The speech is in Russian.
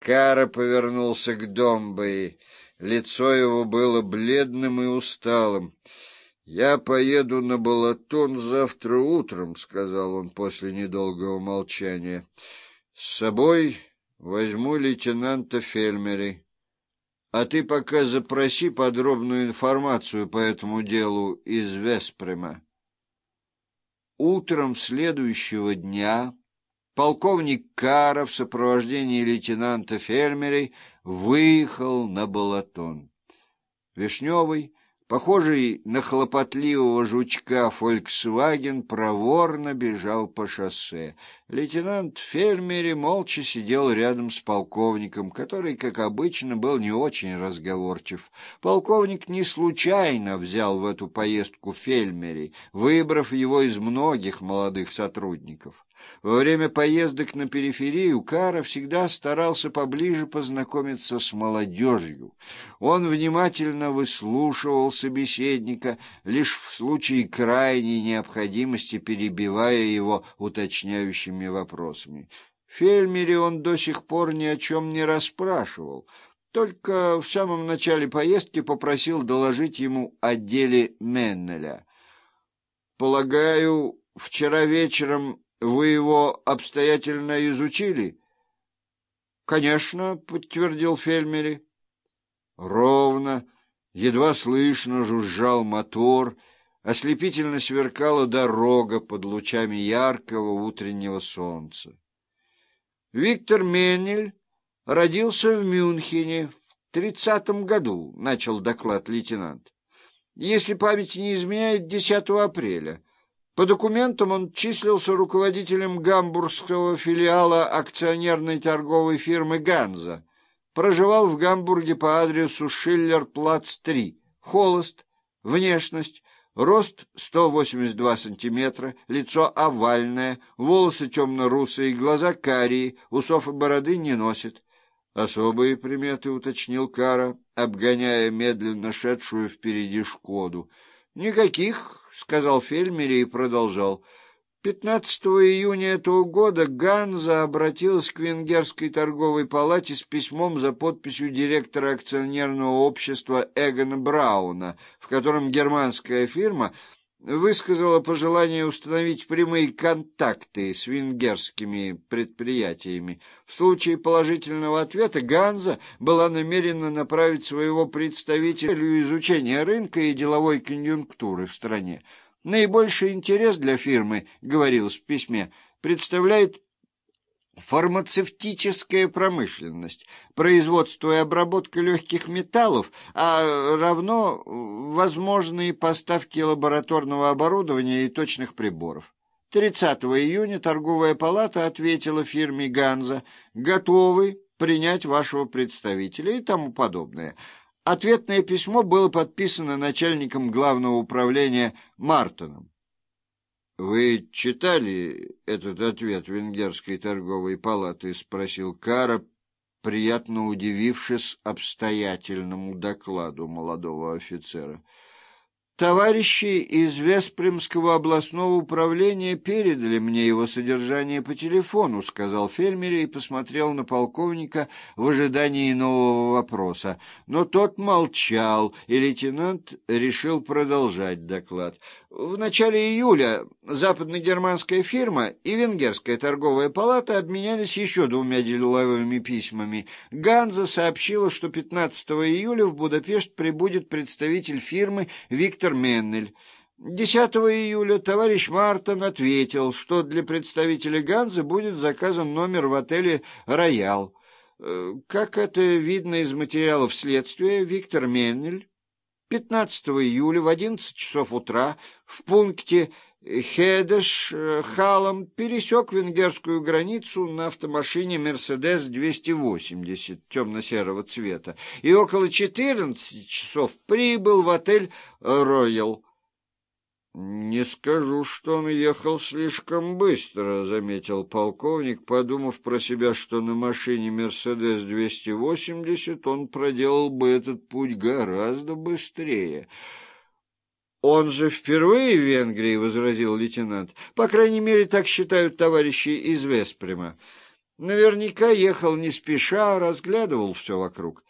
Кара повернулся к Домбой. Лицо его было бледным и усталым. «Я поеду на Балатон завтра утром», — сказал он после недолгого молчания. «С собой возьму лейтенанта Фельмери. А ты пока запроси подробную информацию по этому делу из Веспрема». Утром следующего дня полковник Кара в сопровождении лейтенанта Фельмерей выехал на Балатон. Вишневый, похожий на хлопотливого жучка «Фольксваген», проворно бежал по шоссе. Лейтенант Фельмери молча сидел рядом с полковником, который, как обычно, был не очень разговорчив. Полковник не случайно взял в эту поездку Фельмери, выбрав его из многих молодых сотрудников. Во время поездок на периферию Кара всегда старался поближе познакомиться с молодежью. Он внимательно выслушивал собеседника, лишь в случае крайней необходимости перебивая его уточняющими вопросами. Фельмере он до сих пор ни о чем не расспрашивал, только в самом начале поездки попросил доложить ему о деле Меннеля. «Полагаю, вчера вечером вы его обстоятельно изучили? Конечно, подтвердил Фельмери. Ровно, едва слышно жужжал мотор, ослепительно сверкала дорога под лучами яркого утреннего солнца. Виктор Меннель родился в Мюнхене в тридцатом году, начал доклад лейтенант. Если память не изменяет, 10 апреля — по документам он числился руководителем гамбургского филиала акционерной торговой фирмы «Ганза». Проживал в Гамбурге по адресу Шиллер-Плац-3. Холост, внешность, рост 182 сантиметра, лицо овальное, волосы темно-русые, глаза карие, усов и бороды не носит. Особые приметы уточнил Кара, обгоняя медленно шедшую впереди «Шкоду». Никаких — сказал Фельмери и продолжал. 15 июня этого года Ганза обратилась к Венгерской торговой палате с письмом за подписью директора акционерного общества Эгона Брауна, в котором германская фирма высказала пожелание установить прямые контакты с венгерскими предприятиями. В случае положительного ответа Ганза была намерена направить своего представителя в изучение рынка и деловой конъюнктуры в стране. Наибольший интерес для фирмы, говорилось в письме, представляет фармацевтическая промышленность, производство и обработка легких металлов, а равно возможные поставки лабораторного оборудования и точных приборов. 30 июня торговая палата ответила фирме «Ганза» «Готовы принять вашего представителя» и тому подобное. Ответное письмо было подписано начальником главного управления Мартоном. «Вы читали этот ответ Венгерской торговой палаты?» — спросил Кара, приятно удивившись обстоятельному докладу молодого офицера. Товарищи из Веспремского областного управления передали мне его содержание по телефону, сказал Фельмери и посмотрел на полковника в ожидании нового вопроса. Но тот молчал, и лейтенант решил продолжать доклад. В начале июля западно-германская фирма и венгерская торговая палата обменялись еще двумя деловыми письмами. Ганза сообщила, что 15 июля в Будапешт прибудет представитель фирмы Виктор Меннель. 10 июля товарищ Мартон ответил, что для представителя Ганзы будет заказан номер в отеле «Роял». Э, как это видно из материалов следствия, Виктор Меннель 15 июля в 11 часов утра в пункте Хедеш-Халам пересек венгерскую границу на автомашине «Мерседес-280» темно-серого цвета и около 14 часов прибыл в отель «Роял». «Не скажу, что он ехал слишком быстро», — заметил полковник, подумав про себя, что на машине «Мерседес-280» он проделал бы этот путь гораздо быстрее. «Он же впервые в Венгрии», — возразил лейтенант. «По крайней мере, так считают товарищи из Веспрема». Наверняка ехал не спеша, разглядывал все вокруг.